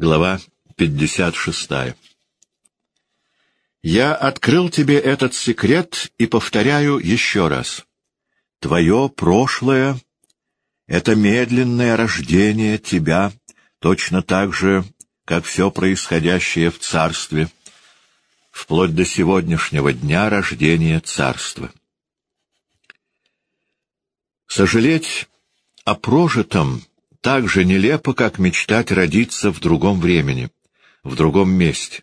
Глава 56. Я открыл тебе этот секрет и повторяю еще раз. Твое прошлое — это медленное рождение тебя, точно так же, как все происходящее в царстве, вплоть до сегодняшнего дня рождения царства. Сожалеть о прожитом так же нелепо, как мечтать родиться в другом времени, в другом месте.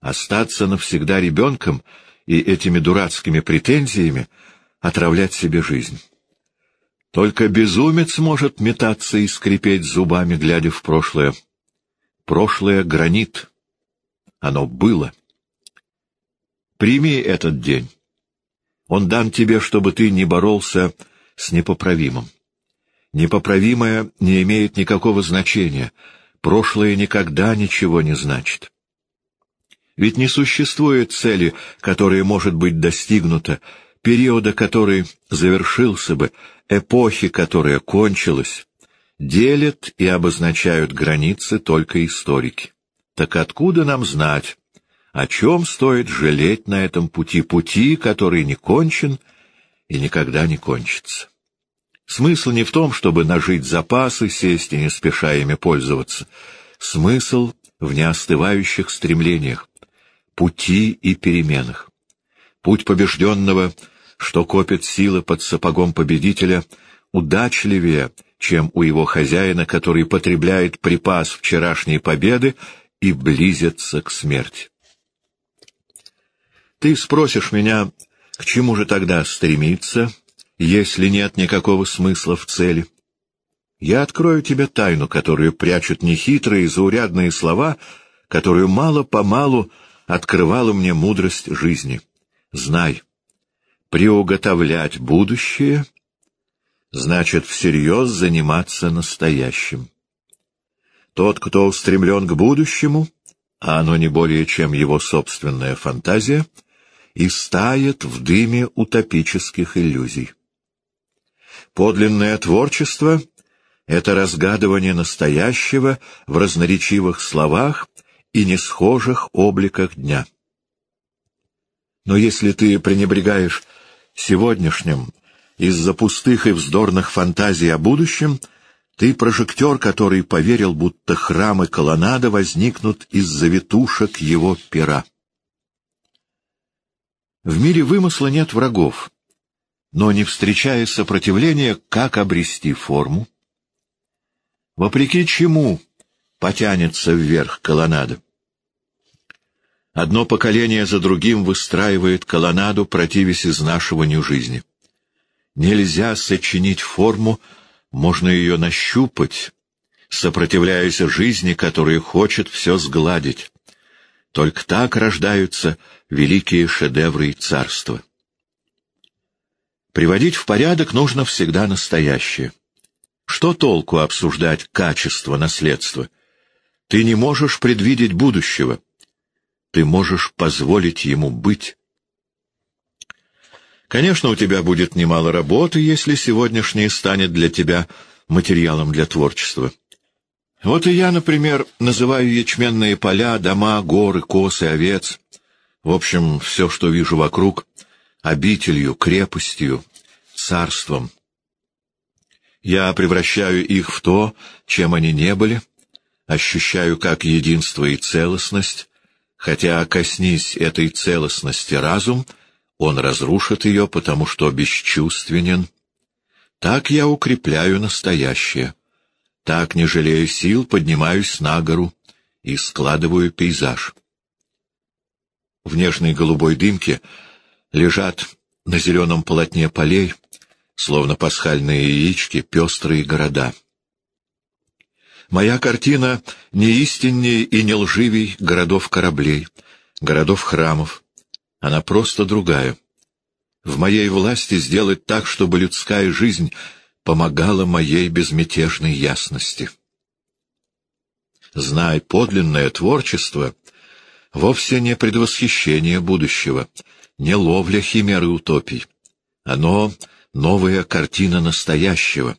Остаться навсегда ребенком и этими дурацкими претензиями отравлять себе жизнь. Только безумец может метаться и скрипеть зубами, глядя в прошлое. Прошлое — гранит. Оно было. Прими этот день. Он дан тебе, чтобы ты не боролся с непоправимым. Непоправимое не имеет никакого значения, прошлое никогда ничего не значит. Ведь не существует цели, которая может быть достигнута, периода, который завершился бы, эпохи, которая кончилась. Делят и обозначают границы только историки. Так откуда нам знать, о чем стоит жалеть на этом пути, пути, который не кончен и никогда не кончится? Смысл не в том, чтобы нажить запасы, сесть и не спеша ими пользоваться. Смысл в неостывающих стремлениях, пути и переменах. Путь побежденного, что копит силы под сапогом победителя, удачливее, чем у его хозяина, который потребляет припас вчерашней победы и близится к смерти. Ты спросишь меня, к чему же тогда стремиться, если нет никакого смысла в цели. Я открою тебе тайну, которую прячут нехитрые, заурядные слова, которую мало-помалу открывала мне мудрость жизни. Знай, приуготовлять будущее значит всерьез заниматься настоящим. Тот, кто устремлен к будущему, а оно не более чем его собственная фантазия, и стает в дыме утопических иллюзий. Подлинное творчество — это разгадывание настоящего в разноречивых словах и несхожих обликах дня. Но если ты пренебрегаешь сегодняшним из-за пустых и вздорных фантазий о будущем, ты прожектор, который поверил, будто храм и колоннада возникнут из завитушек его пера. В мире вымысла нет врагов, но не встречая сопротивления, как обрести форму? Вопреки чему потянется вверх колоннада? Одно поколение за другим выстраивает колоннаду, противясь изнашиванию жизни. Нельзя сочинить форму, можно ее нащупать, сопротивляясь жизни, которая хочет все сгладить. Только так рождаются великие шедевры царства. Приводить в порядок нужно всегда настоящее. Что толку обсуждать качество наследства? Ты не можешь предвидеть будущего. Ты можешь позволить ему быть. Конечно, у тебя будет немало работы, если сегодняшнее станет для тебя материалом для творчества. Вот и я, например, называю ячменные поля, дома, горы, косы, овец, в общем, все, что вижу вокруг, обителью, крепостью, царством. Я превращаю их в то, чем они не были, ощущаю как единство и целостность, хотя коснись этой целостности разум, он разрушит ее, потому что бесчувственен. Так я укрепляю настоящее. Так, не жалея сил, поднимаюсь на гору и складываю пейзаж. В нежной голубой дымке лежат на зеленом полотне полей, словно пасхальные яички, пестрые города. Моя картина не истиннее и не лживей городов-кораблей, городов-храмов. Она просто другая. В моей власти сделать так, чтобы людская жизнь помогала моей безмятежной ясности. Знай, подлинное творчество вовсе не предвосхищение будущего, не ловля химеры утопий. Оно — новая картина настоящего,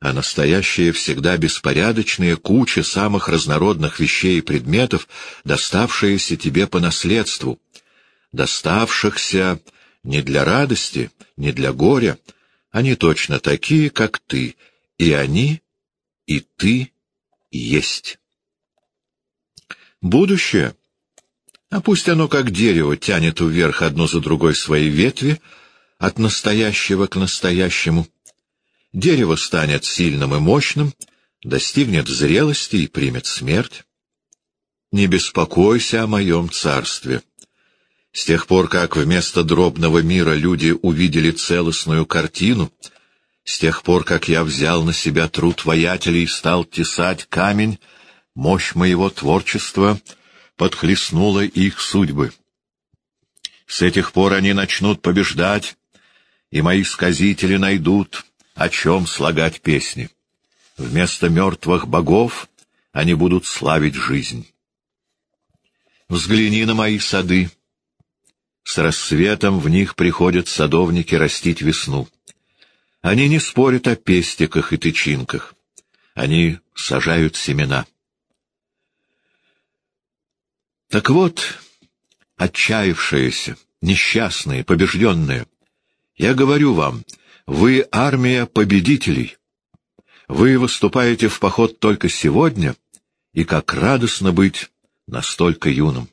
а настоящее всегда беспорядочная куча самых разнородных вещей и предметов, доставшиеся тебе по наследству, доставшихся не для радости, не для горя, они точно такие, как ты, и они, и ты есть. Будущее, а пусть оно как дерево тянет вверх одно за другой свои ветви, от настоящего к настоящему, дерево станет сильным и мощным, достигнет зрелости и примет смерть. Не беспокойся о моем царстве. С тех пор, как вместо дробного мира люди увидели целостную картину, с тех пор, как я взял на себя труд воятелей и стал тесать камень, мощь моего творчества подхлестнула их судьбы. С этих пор они начнут побеждать, и мои сказители найдут, о чем слагать песни. Вместо мертвых богов они будут славить жизнь. Взгляни на мои сады. С рассветом в них приходят садовники растить весну. Они не спорят о пестиках и тычинках. Они сажают семена. Так вот, отчаявшиеся, несчастные, побежденные, я говорю вам, вы армия победителей. Вы выступаете в поход только сегодня, и как радостно быть настолько юным.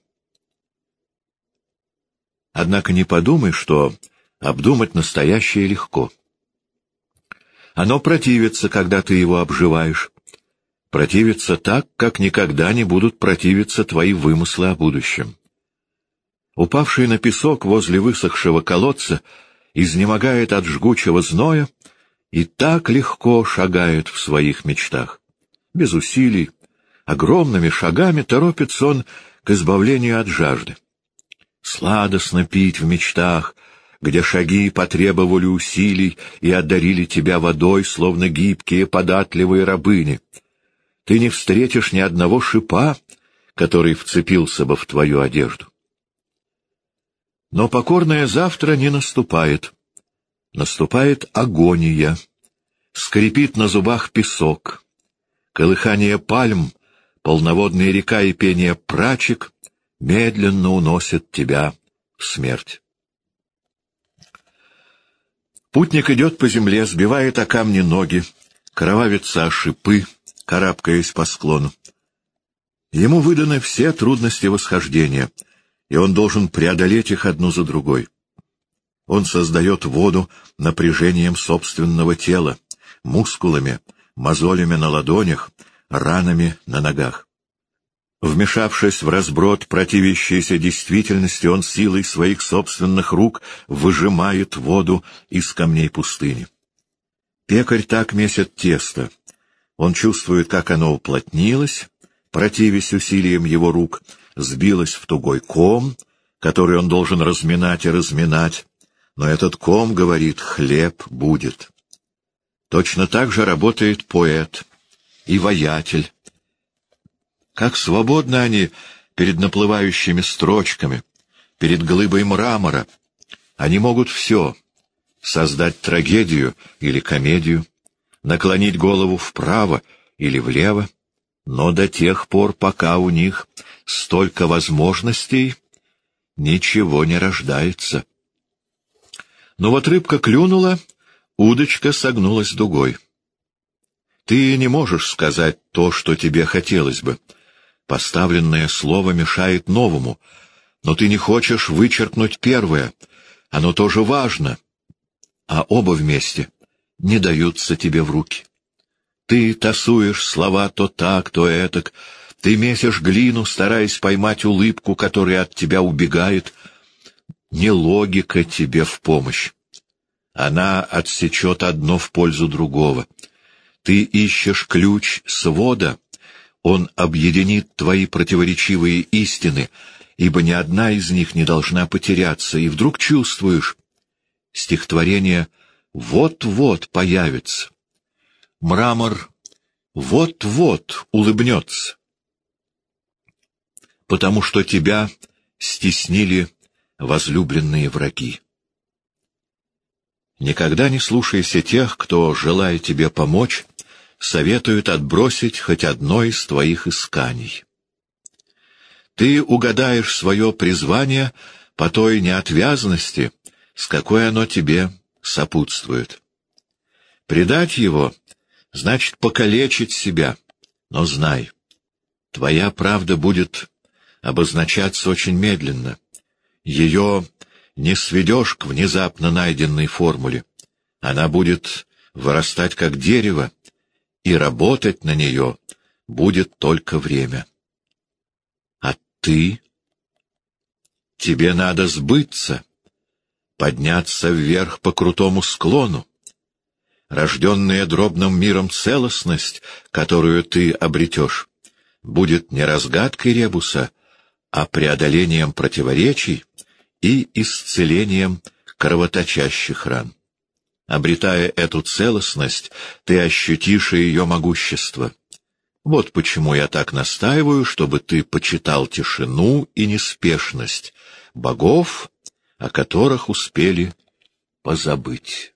Однако не подумай, что обдумать настоящее легко. Оно противится, когда ты его обживаешь, противится так, как никогда не будут противиться твои вымыслы о будущем. Упавший на песок возле высохшего колодца изнемогает от жгучего зноя и так легко шагает в своих мечтах. Без усилий, огромными шагами торопится он к избавлению от жажды. Сладостно пить в мечтах, где шаги потребовали усилий и одарили тебя водой, словно гибкие податливые рабыни — ты не встретишь ни одного шипа, который вцепился бы в твою одежду. Но покорное завтра не наступает. Наступает агония. Скрипит на зубах песок. Колыхание пальм, полноводная река и пение прачек медленно уносят тебя в смерть. Путник идет по земле, сбивает о камни ноги, кровавится о шипы, карабкаясь по склону. Ему выданы все трудности восхождения, и он должен преодолеть их одну за другой. Он создает воду напряжением собственного тела, мускулами, мозолями на ладонях, ранами на ногах. Вмешавшись в разброд противящейся действительности, он силой своих собственных рук выжимает воду из камней пустыни. Пекарь так месит тесто, он чувствует, как оно уплотнилось, противясь усилиям его рук, сбилось в тугой ком, который он должен разминать и разминать, но этот ком, говорит, хлеб будет. Точно так же работает поэт и воятель. Как свободны они перед наплывающими строчками, перед глыбой мрамора. Они могут все — создать трагедию или комедию, наклонить голову вправо или влево, но до тех пор, пока у них столько возможностей, ничего не рождается. Но вот рыбка клюнула, удочка согнулась дугой. Ты не можешь сказать то, что тебе хотелось бы. Поставленное слово мешает новому, но ты не хочешь вычеркнуть первое. Оно тоже важно, а оба вместе не даются тебе в руки. Ты тасуешь слова то так, то этак, ты месишь глину, стараясь поймать улыбку, которая от тебя убегает. Не логика тебе в помощь. Она отсечет одно в пользу другого. Ты ищешь ключ свода, он объединит твои противоречивые истины, ибо ни одна из них не должна потеряться, и вдруг чувствуешь. Стихотворение — вот-вот появится. Мрамор вот-вот улыбнется. Потому что тебя стеснили возлюбленные враги. Никогда не слушайся тех, кто, желая тебе помочь, советуют отбросить хоть одно из твоих исканий. Ты угадаешь свое призвание по той неотвязности, с какой оно тебе сопутствует. Предать его — значит покалечить себя, но знай, твоя правда будет обозначаться очень медленно. Ее не сведешь к внезапно найденной формуле. Она будет вырастать как дерево, и работать на нее будет только время. А ты? Тебе надо сбыться, подняться вверх по крутому склону. Рожденная дробным миром целостность, которую ты обретешь, будет не разгадкой ребуса, а преодолением противоречий и исцелением кровоточащих ран. Обретая эту целостность, ты ощутишь ее могущество. Вот почему я так настаиваю, чтобы ты почитал тишину и неспешность богов, о которых успели позабыть.